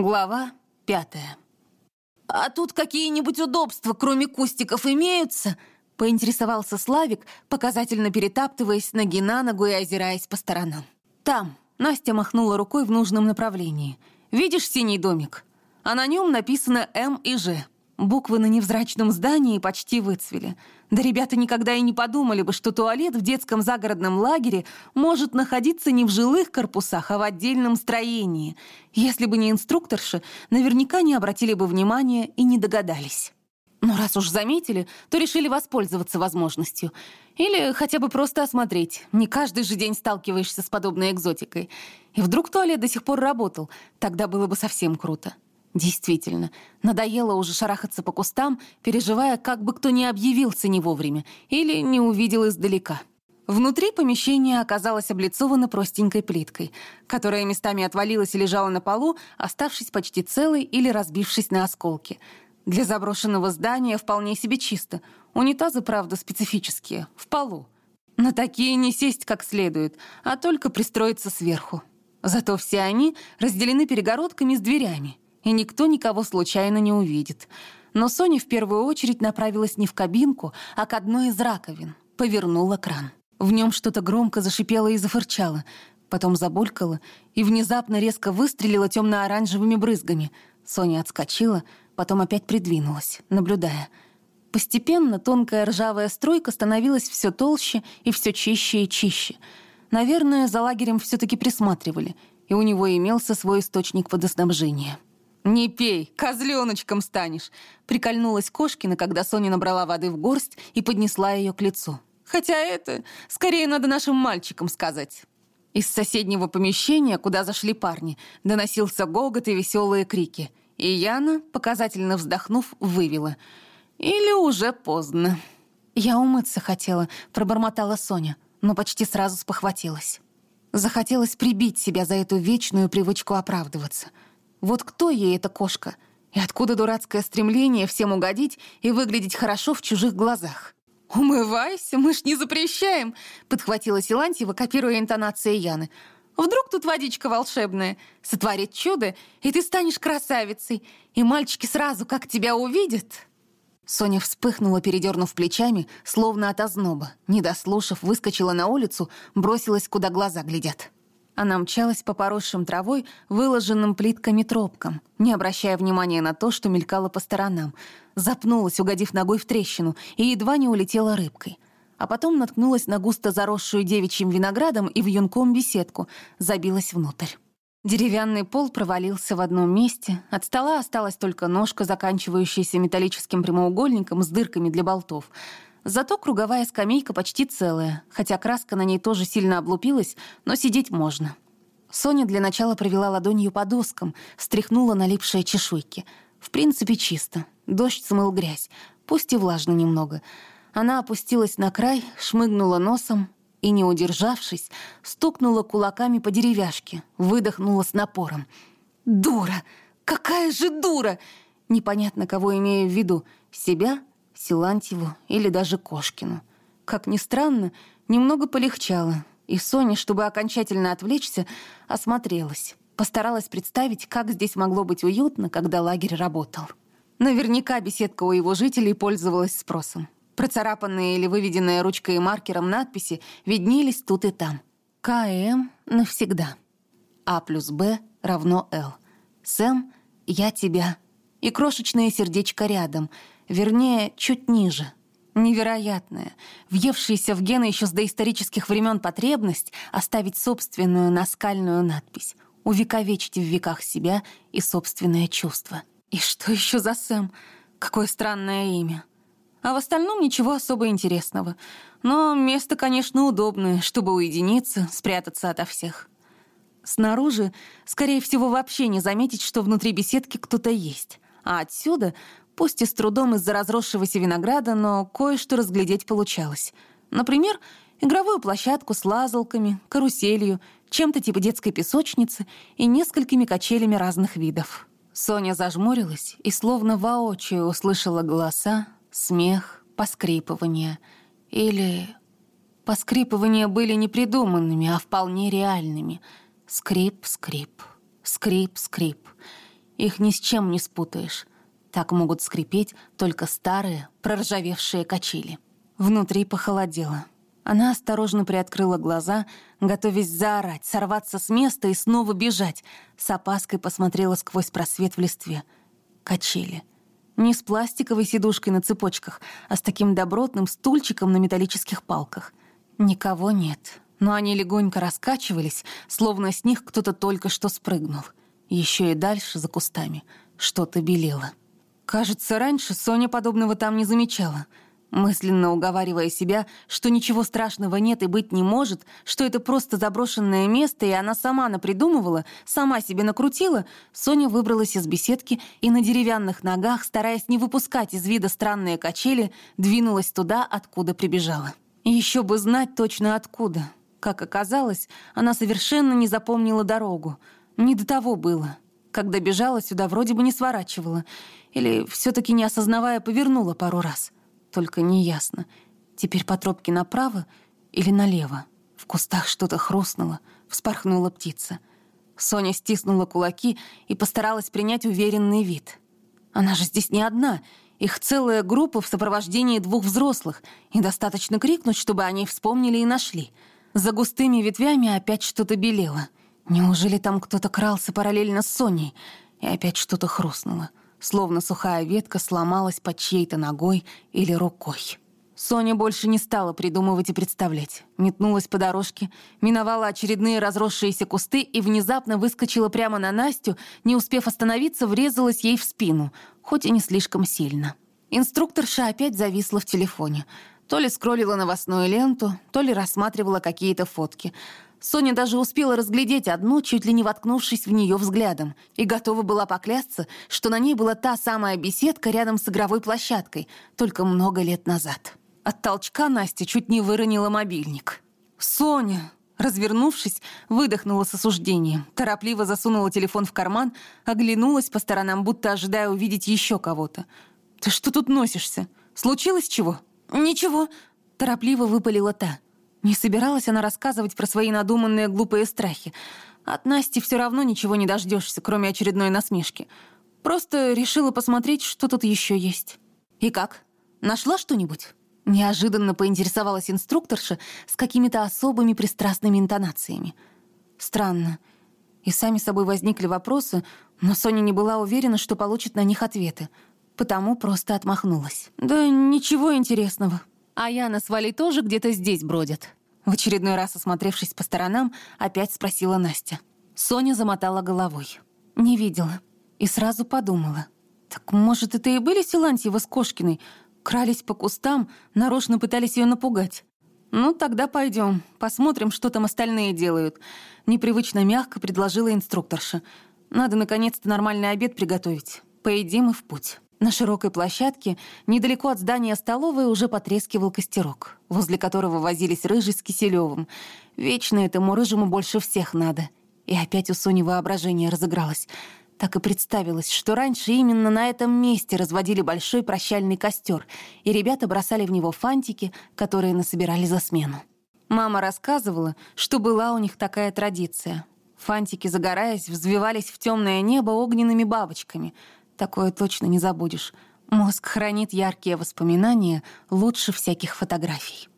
Глава пятая. «А тут какие-нибудь удобства, кроме кустиков, имеются?» — поинтересовался Славик, показательно перетаптываясь ноги на ногу и озираясь по сторонам. «Там», — Настя махнула рукой в нужном направлении. «Видишь синий домик? А на нем написано «М» и «Ж». Буквы на невзрачном здании почти выцвели. Да ребята никогда и не подумали бы, что туалет в детском загородном лагере может находиться не в жилых корпусах, а в отдельном строении. Если бы не инструкторши, наверняка не обратили бы внимания и не догадались. Но раз уж заметили, то решили воспользоваться возможностью. Или хотя бы просто осмотреть. Не каждый же день сталкиваешься с подобной экзотикой. И вдруг туалет до сих пор работал. Тогда было бы совсем круто. Действительно, надоело уже шарахаться по кустам, переживая, как бы кто ни объявился не вовремя или не увидел издалека. Внутри помещение оказалось облицовано простенькой плиткой, которая местами отвалилась и лежала на полу, оставшись почти целой или разбившись на осколки. Для заброшенного здания вполне себе чисто. Унитазы, правда, специфические, в полу. На такие не сесть как следует, а только пристроиться сверху. Зато все они разделены перегородками с дверями — и никто никого случайно не увидит. Но Соня в первую очередь направилась не в кабинку, а к одной из раковин. Повернула кран. В нем что-то громко зашипело и зафырчало, потом забулькало и внезапно резко выстрелило темно-оранжевыми брызгами. Соня отскочила, потом опять придвинулась, наблюдая. Постепенно тонкая ржавая стройка становилась все толще и все чище и чище. Наверное, за лагерем все-таки присматривали, и у него имелся свой источник водоснабжения. «Не пей, козленочком станешь!» Прикольнулась Кошкина, когда Соня набрала воды в горсть и поднесла ее к лицу. «Хотя это скорее надо нашим мальчикам сказать». Из соседнего помещения, куда зашли парни, доносился гогот и веселые крики. И Яна, показательно вздохнув, вывела. «Или уже поздно». «Я умыться хотела», — пробормотала Соня, но почти сразу спохватилась. Захотелось прибить себя за эту вечную привычку оправдываться — вот кто ей эта кошка? И откуда дурацкое стремление всем угодить и выглядеть хорошо в чужих глазах? «Умывайся, мы ж не запрещаем!» — подхватила Силантьева, копируя интонации Яны. «Вдруг тут водичка волшебная? Сотворит чудо, и ты станешь красавицей, и мальчики сразу, как тебя увидят...» Соня вспыхнула, передернув плечами, словно от озноба. Не дослушав, выскочила на улицу, бросилась, куда глаза глядят. Она мчалась по поросшим травой, выложенным плитками тропкам, не обращая внимания на то, что мелькало по сторонам. Запнулась, угодив ногой в трещину, и едва не улетела рыбкой. А потом наткнулась на густо заросшую девичьим виноградом и вьюнком беседку, забилась внутрь. Деревянный пол провалился в одном месте, от стола осталась только ножка, заканчивающаяся металлическим прямоугольником с дырками для болтов — Зато круговая скамейка почти целая, хотя краска на ней тоже сильно облупилась, но сидеть можно. Соня для начала провела ладонью по доскам, стряхнула налипшие чешуйки. В принципе, чисто. Дождь смыл грязь, пусть и влажно немного. Она опустилась на край, шмыгнула носом и, не удержавшись, стукнула кулаками по деревяшке, выдохнула с напором. «Дура! Какая же дура!» Непонятно, кого имею в виду, себя Силантьеву или даже Кошкину. Как ни странно, немного полегчало, и Соня, чтобы окончательно отвлечься, осмотрелась. Постаралась представить, как здесь могло быть уютно, когда лагерь работал. Наверняка беседка у его жителей пользовалась спросом. Процарапанные или выведенные ручкой и маркером надписи виднелись тут и там. КМ навсегда. А плюс Б равно Л. Сэм, я тебя. И крошечное сердечко рядом — Вернее, чуть ниже. Невероятная, въевшаяся в гены еще с доисторических времен потребность оставить собственную наскальную надпись, увековечить в веках себя и собственное чувство. И что еще за Сэм? Какое странное имя. А в остальном ничего особо интересного. Но место, конечно, удобное, чтобы уединиться, спрятаться ото всех. Снаружи, скорее всего, вообще не заметить, что внутри беседки кто-то есть. А отсюда Пусть и с трудом из-за разросшегося винограда, но кое-что разглядеть получалось. Например, игровую площадку с лазалками, каруселью, чем-то типа детской песочницы и несколькими качелями разных видов. Соня зажмурилась и словно воочию услышала голоса, смех, поскрипывание. Или... Поскрипывания были не придуманными, а вполне реальными. Скрип-скрип, скрип-скрип. Их ни с чем не спутаешь. Так могут скрипеть только старые, проржавевшие качели. Внутри похолодело. Она осторожно приоткрыла глаза, готовясь заорать, сорваться с места и снова бежать. С опаской посмотрела сквозь просвет в листве. Качели. Не с пластиковой сидушкой на цепочках, а с таким добротным стульчиком на металлических палках. Никого нет, но они легонько раскачивались, словно с них кто-то только что спрыгнул. Еще и дальше, за кустами, что-то белело. Кажется, раньше Соня подобного там не замечала — Мысленно уговаривая себя, что ничего страшного нет и быть не может, что это просто заброшенное место, и она сама напридумывала, сама себе накрутила, Соня выбралась из беседки и на деревянных ногах, стараясь не выпускать из вида странные качели, двинулась туда, откуда прибежала. Еще бы знать точно откуда. Как оказалось, она совершенно не запомнила дорогу. Не до того было. Когда бежала сюда, вроде бы не сворачивала. Или все-таки не осознавая, повернула пару раз — только неясно, теперь по тропке направо или налево. В кустах что-то хрустнуло, вспорхнула птица. Соня стиснула кулаки и постаралась принять уверенный вид. Она же здесь не одна, их целая группа в сопровождении двух взрослых, и достаточно крикнуть, чтобы они вспомнили и нашли. За густыми ветвями опять что-то белело. Неужели там кто-то крался параллельно с Соней? И опять что-то хрустнуло словно сухая ветка сломалась под чьей-то ногой или рукой. Соня больше не стала придумывать и представлять. Метнулась по дорожке, миновала очередные разросшиеся кусты и внезапно выскочила прямо на Настю, не успев остановиться, врезалась ей в спину, хоть и не слишком сильно. Инструкторша опять зависла в телефоне. То ли скроллила новостную ленту, то ли рассматривала какие-то фотки — Соня даже успела разглядеть одну, чуть ли не воткнувшись в нее взглядом, и готова была поклясться, что на ней была та самая беседка рядом с игровой площадкой, только много лет назад. От толчка Настя чуть не выронила мобильник. «Соня!» Развернувшись, выдохнула с осуждением, торопливо засунула телефон в карман, оглянулась по сторонам, будто ожидая увидеть еще кого-то. «Ты что тут носишься? Случилось чего?» «Ничего», — торопливо выпалила та. Не собиралась она рассказывать про свои надуманные глупые страхи. От Насти все равно ничего не дождешься, кроме очередной насмешки. Просто решила посмотреть, что тут еще есть. «И как? Нашла что-нибудь?» Неожиданно поинтересовалась инструкторша с какими-то особыми пристрастными интонациями. Странно. И сами собой возникли вопросы, но Соня не была уверена, что получит на них ответы, потому просто отмахнулась. «Да ничего интересного. А Яна с Валей тоже где-то здесь бродят?» В очередной раз, осмотревшись по сторонам, опять спросила Настя. Соня замотала головой. «Не видела». И сразу подумала. «Так, может, это и были Силантьева с Кошкиной? Крались по кустам, нарочно пытались ее напугать?» «Ну, тогда пойдем, посмотрим, что там остальные делают», — непривычно мягко предложила инструкторша. «Надо, наконец-то, нормальный обед приготовить. Поедим и в путь». На широкой площадке, недалеко от здания столовой, уже потрескивал костерок, возле которого возились рыжий с Киселевым. Вечно этому рыжему больше всех надо. И опять у Сони воображение разыгралось. Так и представилось, что раньше именно на этом месте разводили большой прощальный костер, и ребята бросали в него фантики, которые насобирали за смену. Мама рассказывала, что была у них такая традиция. Фантики, загораясь, взвивались в темное небо огненными бабочками — Такое точно не забудешь. Мозг хранит яркие воспоминания лучше всяких фотографий.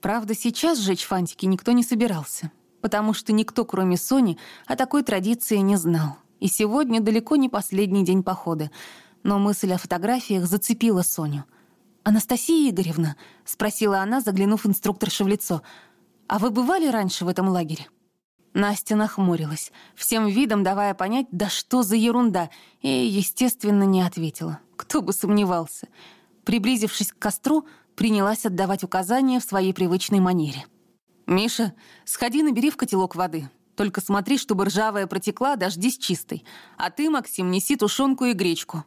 Правда, сейчас сжечь фантики никто не собирался, потому что никто, кроме Сони, о такой традиции не знал. И сегодня далеко не последний день похода, но мысль о фотографиях зацепила Соню. «Анастасия Игоревна?» — спросила она, заглянув инструкторше в лицо. «А вы бывали раньше в этом лагере?» Настя нахмурилась, всем видом давая понять, да что за ерунда, и, естественно, не ответила. Кто бы сомневался. Приблизившись к костру, принялась отдавать указания в своей привычной манере. «Миша, сходи набери в котелок воды. Только смотри, чтобы ржавая протекла, дождись чистой. А ты, Максим, неси тушенку и гречку».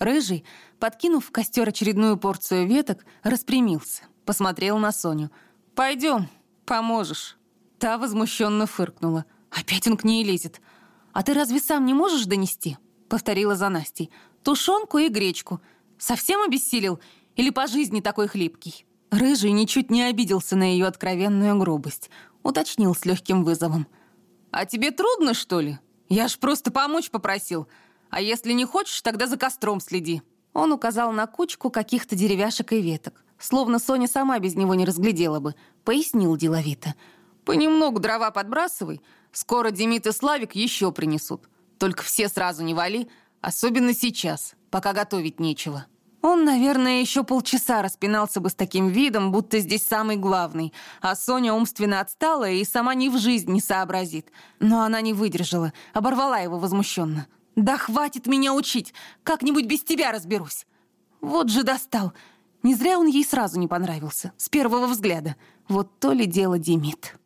Рыжий, подкинув в костер очередную порцию веток, распрямился, посмотрел на Соню. «Пойдем, поможешь». Та возмущенно фыркнула. «Опять он к ней лезет. А ты разве сам не можешь донести?» Повторила за Настей. «Тушенку и гречку. Совсем обессилел? Или по жизни такой хлипкий?» Рыжий ничуть не обиделся на ее откровенную грубость. Уточнил с легким вызовом. «А тебе трудно, что ли? Я ж просто помочь попросил. А если не хочешь, тогда за костром следи». Он указал на кучку каких-то деревяшек и веток. Словно Соня сама без него не разглядела бы. Пояснил деловито. «Понемногу дрова подбрасывай. Скоро Демид и Славик еще принесут. Только все сразу не вали, особенно сейчас, пока готовить нечего». Он, наверное, еще полчаса распинался бы с таким видом, будто здесь самый главный, а Соня умственно отстала и сама ни в жизнь не сообразит. Но она не выдержала, оборвала его возмущенно. «Да хватит меня учить! Как-нибудь без тебя разберусь!» Вот же достал! Не зря он ей сразу не понравился, с первого взгляда. Вот то ли дело Демид.